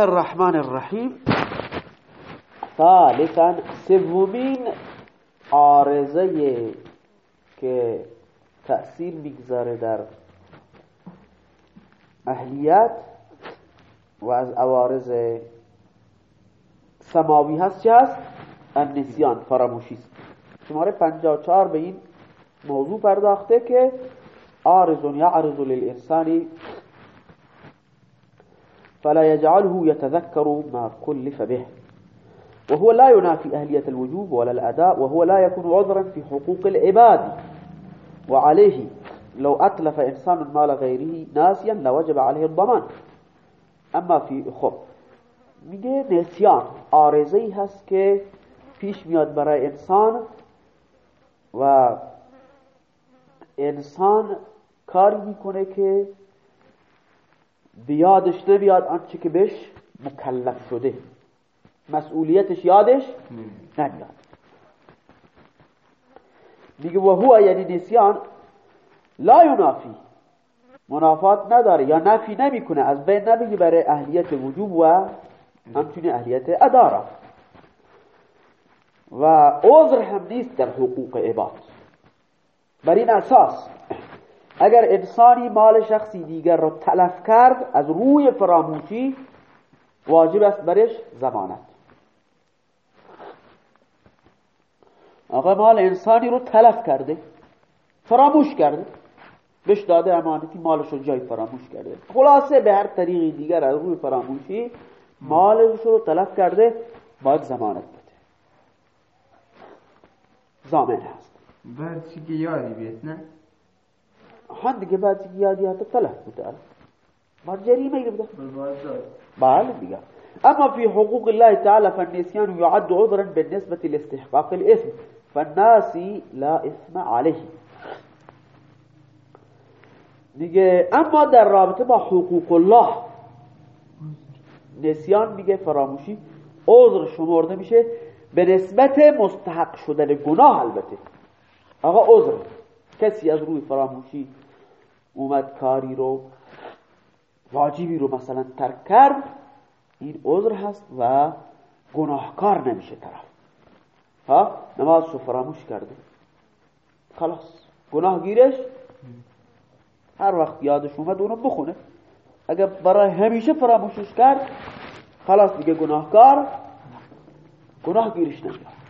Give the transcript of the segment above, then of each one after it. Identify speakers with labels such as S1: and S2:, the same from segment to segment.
S1: الرحمن الرحیم. ثالثا سومین عارضه که تأثیر می‌گذاره در اهلیت و از عوارض سماوی هست. چه هست؟ النسیان فراموشی است. شماره 54 به این موضوع پرداخته که عارض یعرض للانسان فلا يجعله يتذكر ما كلف به. وهو لا ينافي أهلية الوجوب ولا الأداء وهو لا يكون عذرا في حقوق العباد. وعليه لو أتلف إنسان مال غيره ناسيا لوجب عليه الضمان. أما في خب میگه نسیان آرزه ای هست که پیش میاد برای انسان و انسان کاری میکنه بیادش نمیاد آنچه که بهش مکلف شده. مسئولیتش یادش نمیاد. میگه و هو یعنی نسیان لا ینافی. منافات نداره یا نفی نمی‌کنه. از بین نمیگه برای اهلیت وجوب و همچنین اهلیت اداره. و عذر هم نیست در حقوق عباد. بر این اساس اگر انسانی مال شخصی دیگر رو تلف کرد از روی فراموشی واجب است برش زمانت آقا مال انسانی رو تلف کرده فراموش کرده بهش داده امانتی مالش رو جای فراموش کرده. خلاصه به هر طریقی دیگر از روی فراموشی مالش رو تلف کرده باید زمانت بده. زامن هست.
S2: بعد چی که یادی بیت نه؟
S1: هم دیگه بعد که یادی هست تلف بوده باید جریمه بده بله دیگه. اما في حقوق الله تعالى فالنسيان يعد عذرا بالنسبة لاستحقاق الإثم فالناس لا إثم عليه دیگه اما در رابطه با حقوق الله نسیان میگه فراموشی عذر شمرده میشه به نسبت مستحق شدن گناه البته. آقا عذر. کسی از روی فراموشی اومد کاری رو واجبی رو مثلا ترک کرد این عذر هست و گناهکار نمیشه طرف. ها؟ نماز رو فراموش کرده. خلاص. گناه گیرش هر وقت یادش اومد اونو بخونه. اگر برای همیشه فراموشش کرد خلاص دیگه گناهکار گناه گیرش نمیاد.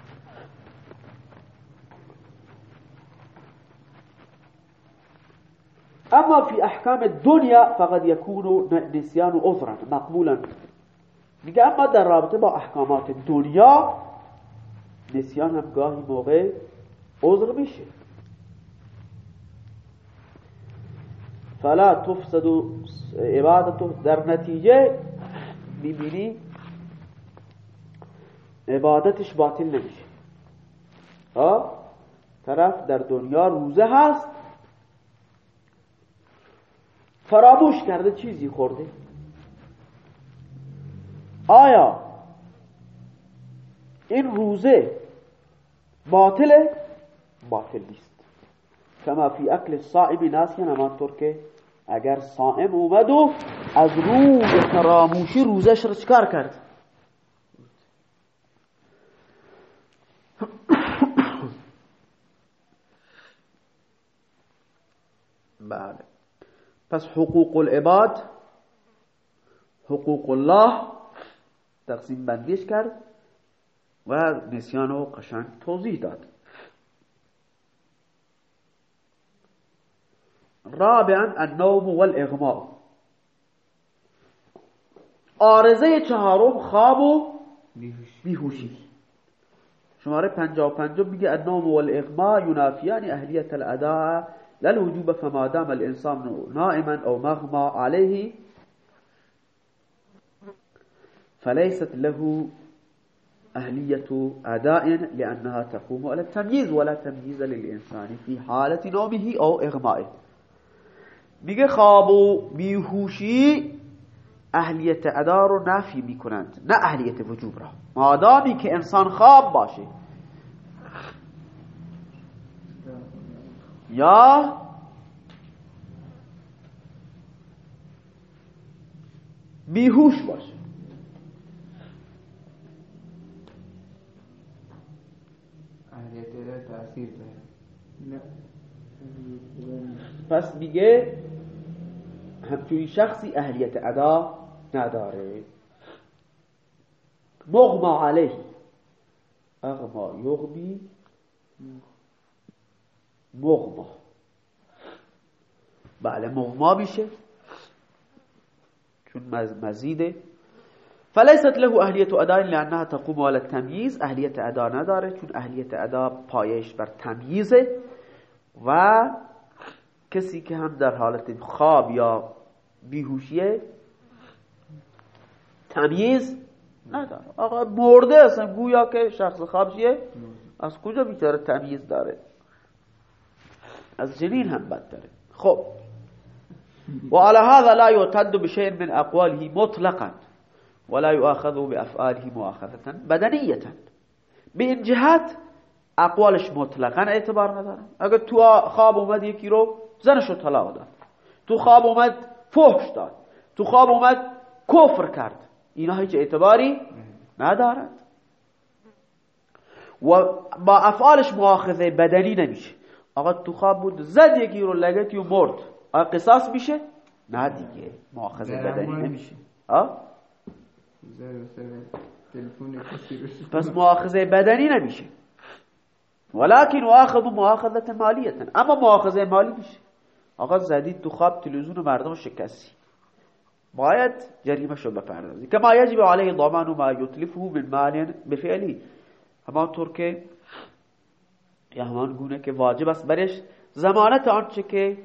S1: اما في احكام الدنيا فقد يكون نسيان عذرا مقبولا میگه اما در رابطه با احکامات دنیا نسیان هم گاهی موقع عذر میشه. فلا تفسد عبادت در نتیجه می‌بینی عبادتش باطل نمیشه. طرف در دنیا روزه هست فراموش کرده چیزی خورده. آیا این روزه باطله باطل نیست. کما فی اکل الصائم ناسیا همانطور که اگر صائم اومد و از روز فراموشی روزش رو چکار کرد؟ بله. پس حقوق العباد حقوق الله تقسیم بندیش کرد و نسیان و قشنگ توضیح داد. رابعا النوم والاغماء آرزه چهارم خواب و بیهوشی. شماره پنجا و پنجا میگه النوم والاغماء ينافيان اهلیت الاداء للوجوب فما دام الإنسان نائما أو مغمى عليه فليست له أهلية أداء لأنها تقوم على التمييز ولا تمييز للإنسان في حالة نومه أو إغمائه. میگه خواب و بیهوشی اهلیت ادا رو نفی میکنند نه اهلیت وجوب را مادامی که انسان خواب باشه یا بیهوش باشه. پس دیگه همچون شخصی اهلیت ادا نداره. مغما علیه. اغما یغبی. مغما. بله مغما میشه. چون مزیده. فلیست له اهلیت ادا لانها تقوم على التمyiز اهلیت ادا نداره چون اهلیت ادا پایش بر تمییزه و کسی که هم در حالت خواب یا بیهوشیه تمییز نداره. آقا مرده اصلا گویا که شخص خواب چیه؟ از کجا بیچاره تمییز داره؟ از جنین هم بد داره خب وعلى هذا لا يعتد بشيء من أقواله مطلقا ولا يؤاخذ بأفعاله مؤاخذة بدنية به این جهت اقوالش مطلقا اعتبار نداره. اگر تو خواب اومد یکی رو زنشو طلاق داد. تو خواب اومد فحش داد. تو خواب اومد کفر کرد. اینا هیچ اعتباری ندارد و با افعالش مؤاخذه بدنی نمیشه. آقا تو خواب بود زد یکی رو لگتی و مرد آقا قصاص میشه؟ نه دیگه مؤاخذه بدنی نمیشه. آه؟ پس مؤاخذه بدنی نمیشه. ولكن واخذ مؤاخذه مالیه اما مؤاخذه مالی میشه. آقا زدید تو خواب تلویزیون مردم شکستی. باید جریمه شو بپردازی. کما یجب علیه ضمان ما یتلفه من مال بفعلی. همانطور که یا همان گونه که واجب است برش. زمانت آنچه که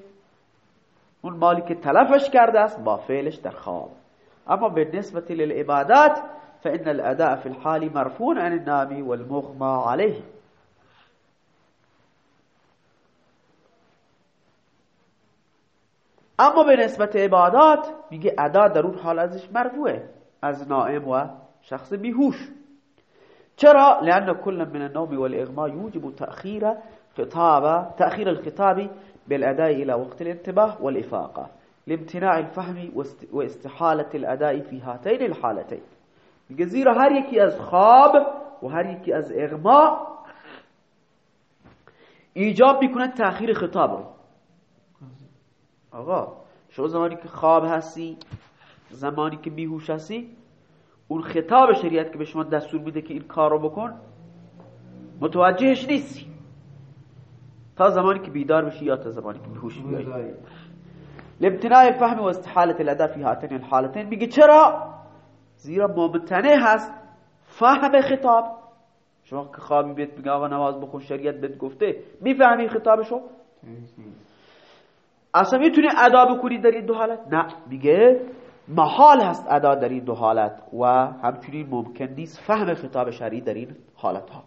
S1: اون مالی که تلفش کرده است با فعلش در خواب. اما بالنسبة للعبادات فإن الأداء في الحال مرفون عن النام والمغمى عليه. اما به نسبت عبادات میگه ادا در اون حال ازش مرفوعه. از نائم و شخص بیهوش. چرا؟ لأن كل من النوم والإغماء يوجب تأخير خطاب تأخير الخطاب بالأداء إلى وقت الانتباه والإفاقة لامتناع الفهم واستحالة الأداء في هاتين الحالتين هر یکی از خواب و از اغما ایجاب میکنه تأخیر خطاب رو آقا شما زمانی که خواب هستی هستی اون خطاب شریعت که به شما دستور میده که این کار رو بکن متوجهش نیستی تا زمانی که بیدار بشی یا تا زمانی که بیهوش بیایی لابتناع فهم و استحالت الاداء فی هاتین الحالتین. میگه چرا؟ زیرا ممتنع هست فهم خطاب. شما که خوابی بیت بگه آقا نماز بخون شریعت بهت گفته می‌فهمی خطابشو؟ اصلا می‌تونی ادا بکنی در این دو حالت؟ نه. میگه محال هست ادا در این دو حالت و همچنین ممکن نیست فهم خطاب شرعی در این حالت ها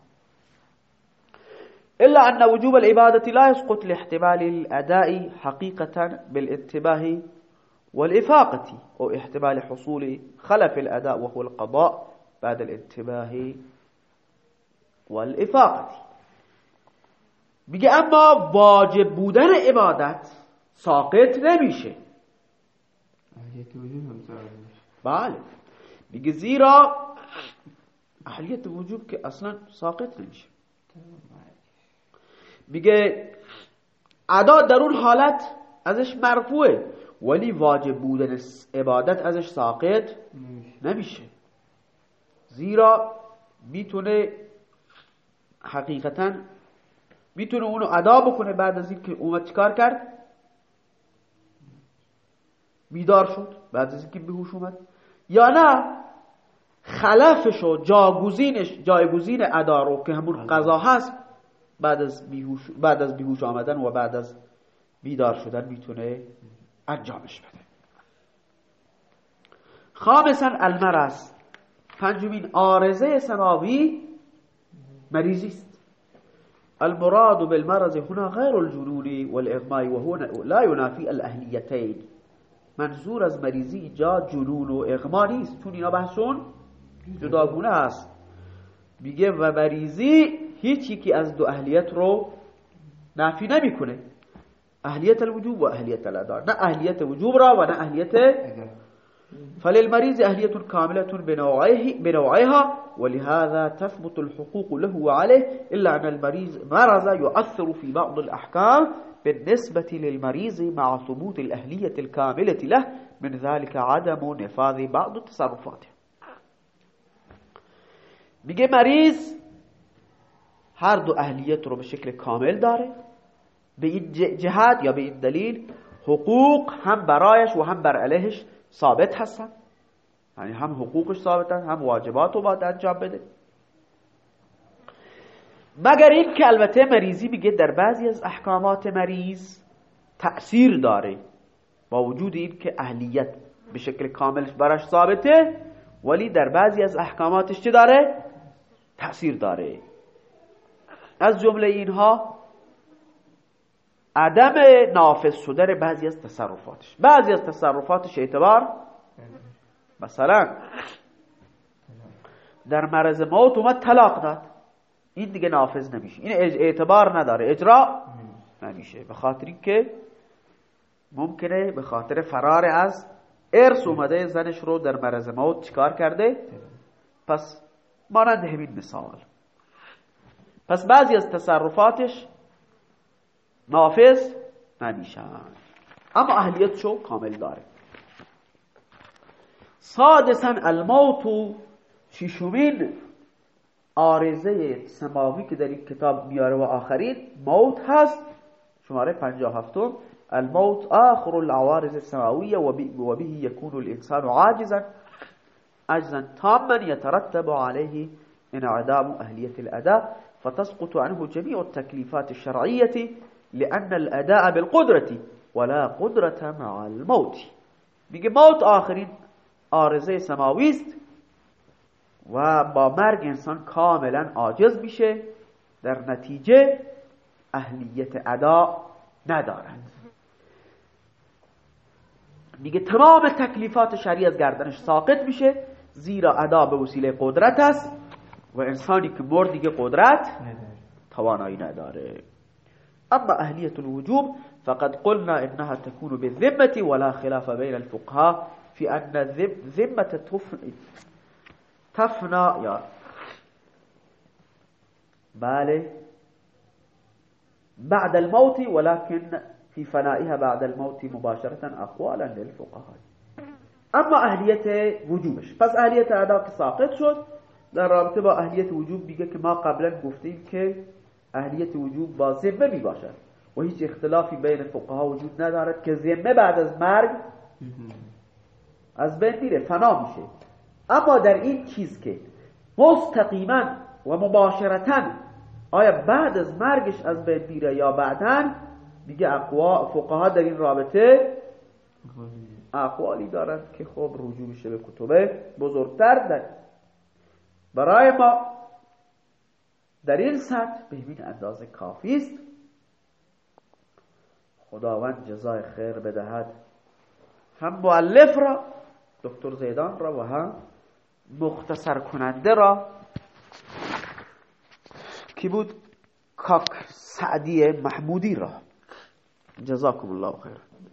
S1: إلا أن وجوب العبادة لا يسقط لاحتمال الأداء حقيقة بالانتباه والإفاقة أو احتمال حصول خلف الأداء وهو القضاء بعد الانتباه والإفاقة. بيجي اما واجب بودن عبادت ساقط نمیشه. بله. بيجي زیرا اهلیت وجوب که اصلا ساقط نمیشه. میگه ادا در اون حالت ازش مرفوعه. ولی واجب بودن عبادت ازش ساقط نمیشه. زیرا می‌تونه حقیقتا می‌تونه اونو ادا بکنه بعد از اینکه اومد چیکار کرد؟ بیدار شد. بعد از اینکه بهوش اومد. یا نه خلفش و جاگزینش جایگزین ادا رو که همون قضا هست بعد از بیهوش بعد از بیهوش آمدن و بعد از بیدار شدن می‌تونه انجامش بده. خامسا المرض. پنجمین آرزه سماوی مریضی است. المراد بالمرض هنا غير الجنون والإغماء وهو لا ينافي الأهليتين. منظور از مریضی جا جنون و اغما نیست. چون اینا بحثون جداگونه هست میگه و مریضی هیچ یکی از دو اهلیت رو نفی نمی‌کنه. اهلیت الوجوب و اهلیت الادار. نه اهلیت وجوب را و نه اهلیت فللمريض أهلية كاملة بنوعها ولهذا تثبت الحقوق له وعليه إلا أن المريض مرض يؤثر في بعض الأحكام بالنسبة للمريض مع ثبوت الأهلية الكاملة له من ذلك عدم نفاذ بعض التصرفات. میگه مریض هر دو اهلیت رو به شکل کامل داره به این جهت حقوق هم برایش و هم بر علیهش ثابت هستن. یعنی هم حقوقش ثابتن هم واجبات رو باید انجام بده. مگر این که البته مریضی میگه در بعضی از احکامات مریض تأثیر داره. با وجود این که اهلیت به شکل کاملش براش ثابته ولی در بعضی از احکاماتش چه داره؟ تأثیر داره. از جمله اینها عدم نافذ شدن بعضی از تصرفاتش. بعضی از تصرفاتش اعتبار مثلا در مرض موت اومد طلاق داد. این دیگه نافذ نمیشه. این اعتبار نداره. اجرا نمیشه. به خاطر که ممکنه به خاطر فرار از ارث اومده زنش رو در مرض موت چیکار کرده؟ پس مانند همین مثال. پس بعضی از تصرفاتش نافذ نمیشن. اما اهلیتشو کامل داره. سادسا الموت ششمین آرزه سماوی که در این کتاب میاره و آخرین موت هست. شماره 57 الموت آخر العوارض السماوية وبه يكون الإنسان عاجزا. عجزا تاما يترتب عليه انعدام أهلية الأداء فتسقط عنه جميع التكليفات الشرعية لأن الأداء بالقدرة ولا قدرة مع الموت. میگه موت آخرین آرزه سماوی است. و با مرگ انسان کاملا عاجز میشه. در نتیجه اهلیت ادا ندارد میگه تمام تکلیفات شرعی از گردنش ساقط میشه زیرا ادا به وسیله قدرت است و انسانی که مرد دیگه قدرت توانایی نداره. اما اهلیت الوجوب فقد قلنا انها تكون بالذمة ولا خلاف بين الفقهاء في ان الذمة تفنى يا بله بعد الموت ولكن في فنائها بعد الموت مباشرة أقوالا للفقهاء. أما اهلیت وجوبش پس اهلیت ادا که ساقط شد. در رابطه با اهلیت وجوب میگه که ما قبلا گفتیم که اهلیت وجوب با ذمه می باشد و هیچ اختلافی بین فقها وجود ندارد که ذمه بعد از مرگ از بین میره فنا میشه. اما در این چیز که مستقیما و مباشرتا آیا بعد از مرگش از بین میره یا بعدا؟ دیگه اقوا فقها در این رابطه اقوالی دارند که خب رجوع میشه به کتب بزرگتر در برای ما در این سطح به این اندازه کافی است. خداوند جزای خیر بدهد. هم معلف را دکتر زیدان را و هم مختصر کننده را کی بود؟ کاک سعدی محمودی را. جزاكم الله خيرا